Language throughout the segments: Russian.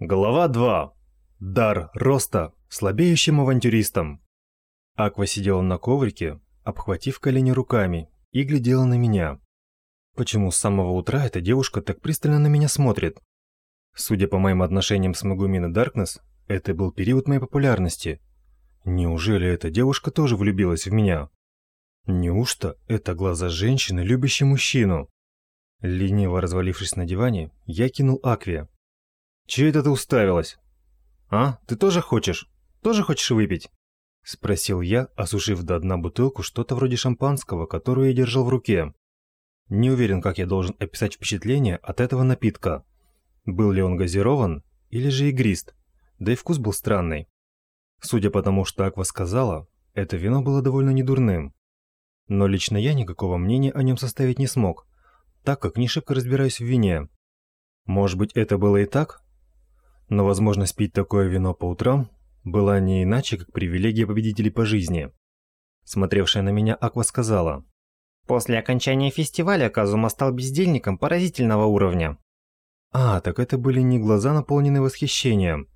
Глава 2. Дар роста слабеющим авантюристам. Аква сидела на коврике, обхватив колени руками, и глядела на меня. Почему с самого утра эта девушка так пристально на меня смотрит? Судя по моим отношениям с Магумин и Даркнесс, это был период моей популярности. Неужели эта девушка тоже влюбилась в меня? Неужто это глаза женщины, любящей мужчину? Лениво развалившись на диване, я кинул Акве. «Чего это ты уставилась?» «А, ты тоже хочешь? Тоже хочешь выпить?» Спросил я, осушив до дна бутылку что-то вроде шампанского, которую я держал в руке. Не уверен, как я должен описать впечатление от этого напитка. Был ли он газирован или же игрист, да и вкус был странный. Судя по тому, что Аква сказала, это вино было довольно недурным. Но лично я никакого мнения о нем составить не смог, так как не шибко разбираюсь в вине. Может быть, это было и так, но возможность пить такое вино по утрам была не иначе, как привилегия победителей по жизни. Смотревшая на меня Аква сказала. После окончания фестиваля Казума стал бездельником поразительного уровня. А, так это были не глаза, наполненные восхищением,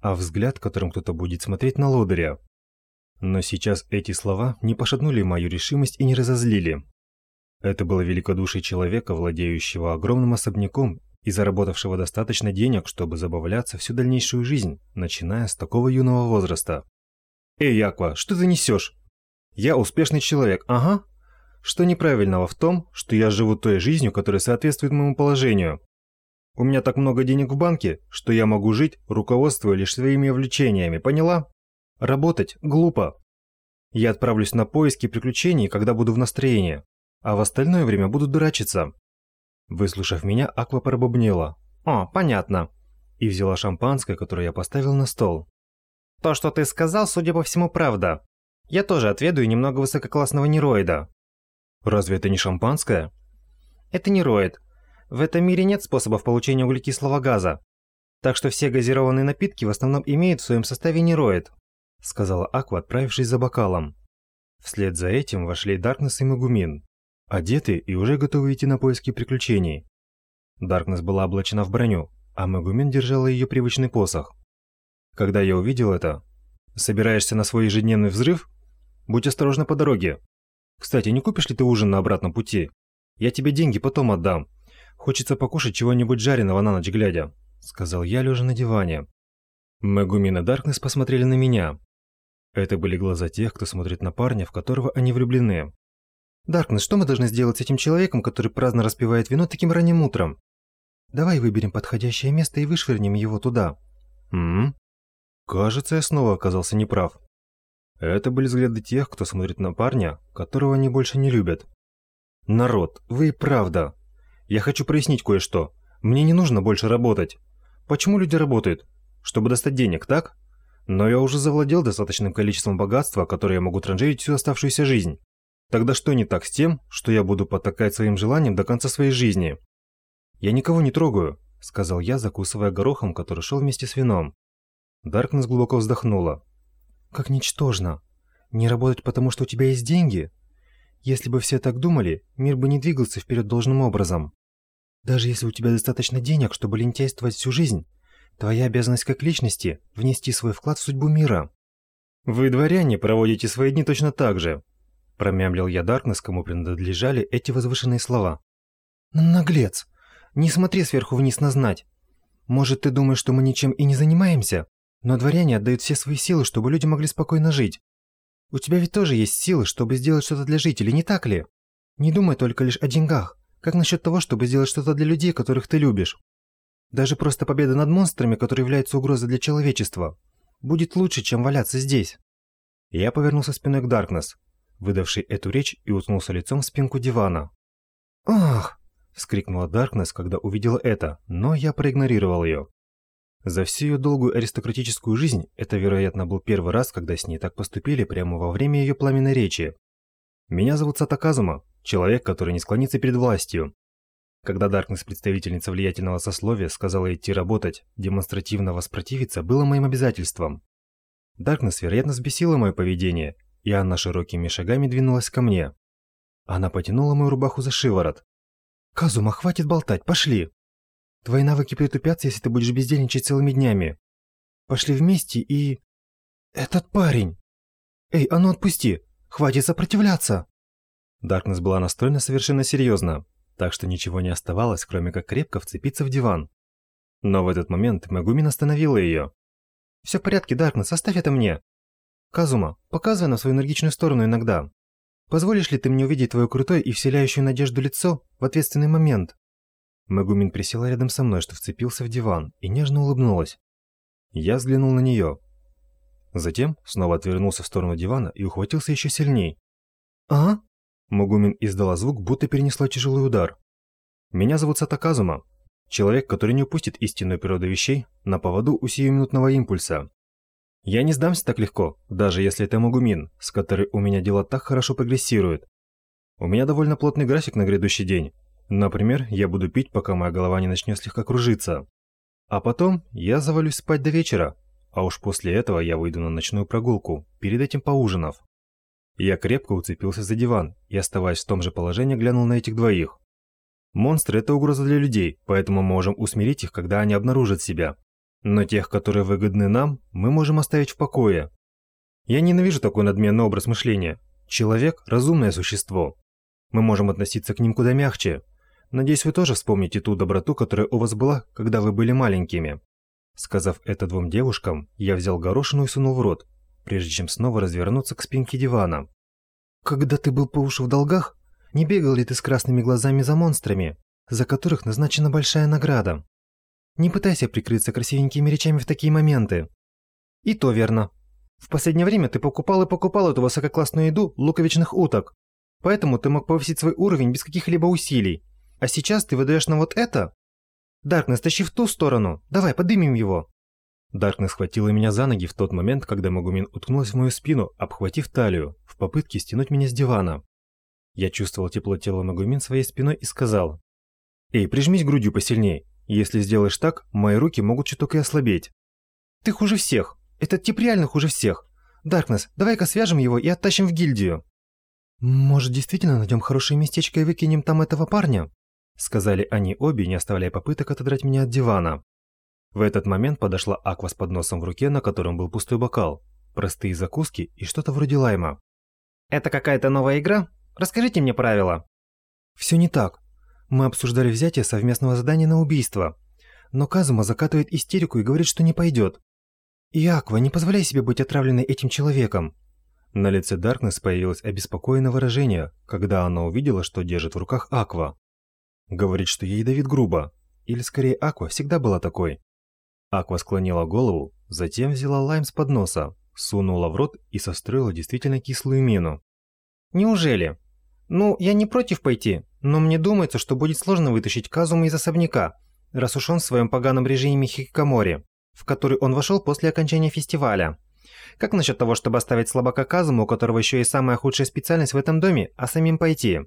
а взгляд, которым кто-то будет смотреть на лодыря. Но сейчас эти слова не пошатнули мою решимость и не разозлили. Это было великодушие человека, владеющего огромным особняком и заработавшего достаточно денег, чтобы забавляться всю дальнейшую жизнь, начиная с такого юного возраста. «Эй, Яква, что ты несешь? Я успешный человек, ага. Что неправильного в том, что я живу той жизнью, которая соответствует моему положению? У меня так много денег в банке, что я могу жить, руководствуя лишь своими увлечениями, поняла? Работать глупо. Я отправлюсь на поиски приключений, когда буду в настроении, а в остальное время буду дурачиться. Выслушав меня, Аква пробубнила. «О, понятно». И взяла шампанское, которое я поставил на стол. «То, что ты сказал, судя по всему, правда. Я тоже отведаю немного высококлассного нероида». «Разве это не шампанское?» «Это нероид. В этом мире нет способов получения углекислого газа. Так что все газированные напитки в основном имеют в своем составе нероид», сказала Аква, отправившись за бокалом. Вслед за этим вошли Даркнесс и Магумин одеты и уже готовы идти на поиски приключений. Даркнесс была облачена в броню, а Мегумен держала ее привычный посох. Когда я увидел это, собираешься на свой ежедневный взрыв? Будь осторожна по дороге. Кстати, не купишь ли ты ужин на обратном пути? Я тебе деньги потом отдам. Хочется покушать чего-нибудь жареного на ночь глядя, сказал я, лежа на диване. Мегумин и Даркнесс посмотрели на меня. Это были глаза тех, кто смотрит на парня, в которого они влюблены. Даркнесс, что мы должны сделать с этим человеком, который праздно распивает вино таким ранним утром? Давай выберем подходящее место и вышвырнем его туда. М? Кажется, я снова оказался неправ. Это были взгляды тех, кто смотрит на парня, которого они больше не любят. Народ, вы и правда. Я хочу прояснить кое-что. Мне не нужно больше работать. Почему люди работают? Чтобы достать денег, так? Но я уже завладел достаточным количеством богатства, которое я могу транжирить всю оставшуюся жизнь. Тогда что не так с тем, что я буду потакать своим желаниям до конца своей жизни? Я никого не трогаю, сказал я, закусывая горохом, который шел вместе с вином. Даркнесс глубоко вздохнула. Как ничтожно. Не работать потому, что у тебя есть деньги? Если бы все так думали, мир бы не двигался вперед должным образом. Даже если у тебя достаточно денег, чтобы лентяйствовать всю жизнь, твоя обязанность как личности – внести свой вклад в судьбу мира. Вы, дворяне, проводите свои дни точно так же, Промямлил я Даркнесс, кому принадлежали эти возвышенные слова. «Наглец! Не смотри сверху вниз на знать. Может, ты думаешь, что мы ничем и не занимаемся? Но дворяне отдают все свои силы, чтобы люди могли спокойно жить. У тебя ведь тоже есть силы, чтобы сделать что-то для жителей, не так ли? Не думай только лишь о деньгах. Как насчет того, чтобы сделать что-то для людей, которых ты любишь? Даже просто победа над монстрами, которые являются угрозой для человечества, будет лучше, чем валяться здесь». Я повернулся спиной к Даркнесс, выдавший эту речь, и уткнулся лицом в спинку дивана. «Ах!» – вскрикнула Даркнесс, когда увидела это, но я проигнорировал ее. За всю ее долгую аристократическую жизнь это, вероятно, был первый раз, когда с ней так поступили прямо во время ее пламенной речи. «Меня зовут Сатаказума, человек, который не склонится перед властью». Когда Даркнесс, представительница влиятельного сословия, сказала идти работать, демонстративно воспротивиться было моим обязательством. Даркнесс, вероятно, взбесила мое поведение, и Анна широкими шагами двинулась ко мне. Она потянула мою рубаху за шиворот. «Казума, хватит болтать, пошли!» Твои навыки притупятся, если ты будешь бездельничать целыми днями. Пошли вместе и... Этот парень! Эй, а ну отпусти! Хватит сопротивляться!» Даркнесс была настроена совершенно серьезно, так что ничего не оставалось, кроме как крепко вцепиться в диван. Но в этот момент Мегумин остановила ее. «Все в порядке, Даркнесс, оставь это мне. Казума, показывай на свою энергичную сторону иногда. Позволишь ли ты мне увидеть твое крутое и вселяющее надежду лицо в ответственный момент?» Мегумин присела рядом со мной, что вцепился в диван, и нежно улыбнулась. Я взглянул на нее. Затем снова отвернулся в сторону дивана и ухватился еще сильней. «А?» Мегумин издала звук, будто перенесла тяжелый удар. «Меня зовут Сатаказума. Человек, который не упустит истинную природу вещей на поводу у сиюминутного импульса. Я не сдамся так легко, даже если это Магумин, с которой у меня дела так хорошо прогрессируют. У меня довольно плотный график на грядущий день. Например, я буду пить, пока моя голова не начнет слегка кружиться. А потом я завалюсь спать до вечера, а уж после этого я выйду на ночную прогулку, перед этим поужинав. Я крепко уцепился за диван и, оставаясь в том же положении, глянул на этих двоих. Монстры – это угроза для людей, поэтому мы можем усмирить их, когда они обнаружат себя. Но тех, которые выгодны нам, мы можем оставить в покое. Я ненавижу такой надменный образ мышления. Человек – разумное существо. Мы можем относиться к ним куда мягче. Надеюсь, вы тоже вспомните ту доброту, которая у вас была, когда вы были маленькими. Сказав это двум девушкам, я взял горошину и сунул в рот, прежде чем снова развернуться к спинке дивана. «Когда ты был по уши в долгах, не бегал ли ты с красными глазами за монстрами, за которых назначена большая награда?» Не пытайся прикрыться красивенькими речами в такие моменты. И то верно. В последнее время ты покупал и покупал эту высококлассную еду луковичных уток. Поэтому ты мог повысить свой уровень без каких-либо усилий. А сейчас ты выдаешь нам вот это? Даркнесс, тащи в ту сторону. Давай, подымем его. Даркнесс схватила меня за ноги в тот момент, когда Магумин уткнулась в мою спину, обхватив талию, в попытке стянуть меня с дивана. Я чувствовал тепло тела Магумин своей спиной и сказал. «Эй, прижмись грудью посильней, если сделаешь так, мои руки могут чуток и ослабеть. Ты хуже всех. Этот тип реально хуже всех. Даркнесс, давай-ка свяжем его и оттащим в гильдию. Может, действительно найдем хорошее местечко и выкинем там этого парня? Сказали они обе, не оставляя попыток отодрать меня от дивана. В этот момент подошла Аква с подносом в руке, на котором был пустой бокал, простые закуски и что-то вроде лайма. «Это какая-то новая игра? Расскажите мне правила». «Все не так. Мы обсуждали взятие совместного задания на убийство. Но Казума закатывает истерику и говорит, что не пойдет. И Аква, не позволяй себе быть отравленной этим человеком. На лице Даркнесс появилось обеспокоенное выражение, когда она увидела, что держит в руках Аква. Говорит, что ей давит грубо. Или скорее Аква всегда была такой. Аква склонила голову, затем взяла лайм с подноса, сунула в рот и состроила действительно кислую мину. «Неужели? Ну, я не против пойти, но мне думается, что будет сложно вытащить Казума из особняка, раз уж он в своем поганом режиме хикикомори, в который он вошел после окончания фестиваля. Как насчет того, чтобы оставить слабака Казуму, у которого еще и самая худшая специальность в этом доме, а самим пойти?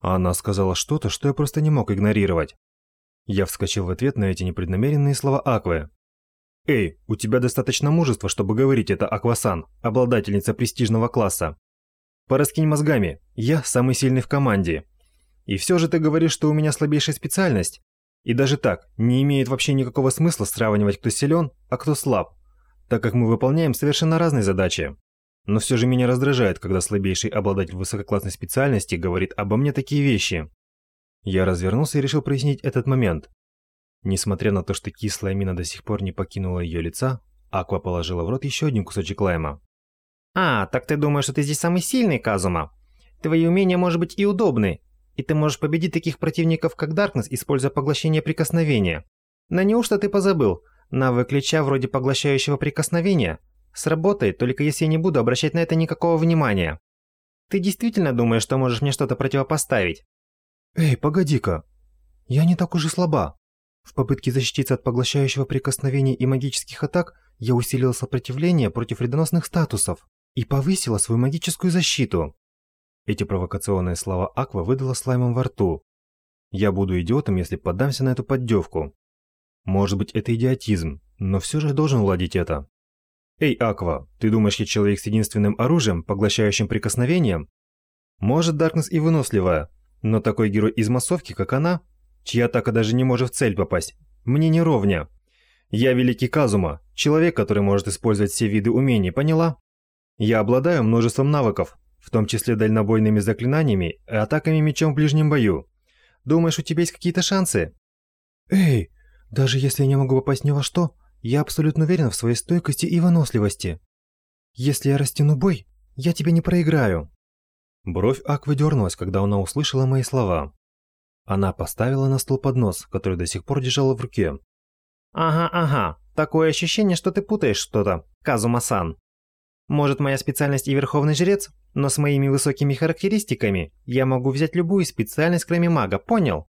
Она сказала что-то, что я просто не мог игнорировать. Я вскочил в ответ на эти непреднамеренные слова Аквы. «Эй, у тебя достаточно мужества, чтобы говорить это Аквасан, обладательница престижного класса. Пораскинь мозгами, я самый сильный в команде. И все же ты говоришь, что у меня слабейшая специальность? И даже так, не имеет вообще никакого смысла сравнивать, кто силен, а кто слаб, так как мы выполняем совершенно разные задачи. Но все же меня раздражает, когда слабейший обладатель высококлассной специальности говорит обо мне такие вещи. Я развернулся и решил прояснить этот момент. Несмотря на то, что кислая мина до сих пор не покинула ее лица, Аква положила в рот еще один кусочек лайма. «А, так ты думаешь, что ты здесь самый сильный, Казума? Твои умения, может быть, и удобны, и ты можешь победить таких противников, как Даркнесс, используя поглощение прикосновения. Но неужто ты позабыл? Навык Лича вроде поглощающего прикосновения сработает, только если я не буду обращать на это никакого внимания. Ты действительно думаешь, что можешь мне что-то противопоставить? Эй, погоди-ка. Я не так уж и слаба. В попытке защититься от поглощающего прикосновения и магических атак, я усилила сопротивление против вредоносных статусов и повысила свою магическую защиту. Эти провокационные слова Аква выдала слаймом во рту. Я буду идиотом, если поддамся на эту поддевку. Может быть, это идиотизм, но все же должен уладить это. Эй, Аква, ты думаешь, я человек с единственным оружием, поглощающим прикосновением? Может, Даркнесс и выносливая, но такой герой из массовки, как она, чья атака даже не может в цель попасть. Мне не ровня. Я великий Казума, человек, который может использовать все виды умений, поняла? Я обладаю множеством навыков, в том числе дальнобойными заклинаниями и атаками мечом в ближнем бою. Думаешь, у тебя есть какие-то шансы? Эй, даже если я не могу попасть ни во что, я абсолютно уверен в своей стойкости и выносливости. Если я растяну бой, я тебя не проиграю. Бровь Аквы дернулась, когда она услышала мои слова. Она поставила на стол поднос, который до сих пор держала в руке. «Ага, ага. Такое ощущение, что ты путаешь что-то, Казума-сан. Может, моя специальность и Верховный Жрец, но с моими высокими характеристиками я могу взять любую специальность, кроме мага, понял?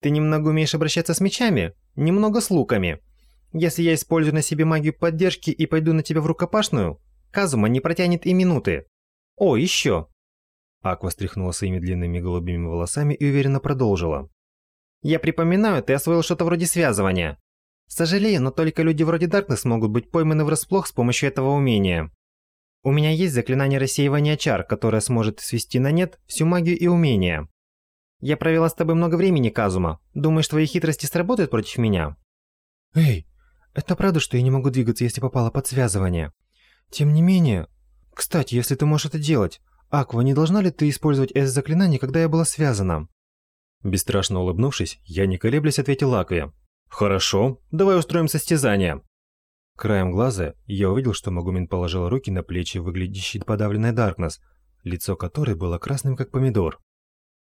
Ты немного умеешь обращаться с мечами, немного с луками. Если я использую на себе магию поддержки и пойду на тебя в рукопашную, Казума не протянет и минуты. О, еще. Аква стряхнула своими длинными голубыми волосами и уверенно продолжила. Я припоминаю, ты освоил что-то вроде связывания. Сожалею, но только люди вроде Даркнесс могут быть пойманы врасплох с помощью этого умения. У меня есть заклинание рассеивания чар, которое сможет свести на нет всю магию и умения. Я провела с тобой много времени, Казума. Думаешь, твои хитрости сработают против меня? Эй, это правда, что я не могу двигаться, если попала под связывание? Тем не менее... Кстати, если ты можешь это делать, Аква, не должна ли ты использовать это заклинание, когда я была связана? Бесстрашно улыбнувшись, я не колеблясь ответил Акве. Хорошо, давай устроим состязание. Краем глаза я увидел, что Магумин положил руки на плечи выглядящей подавленной Даркнесс, лицо которой было красным как помидор.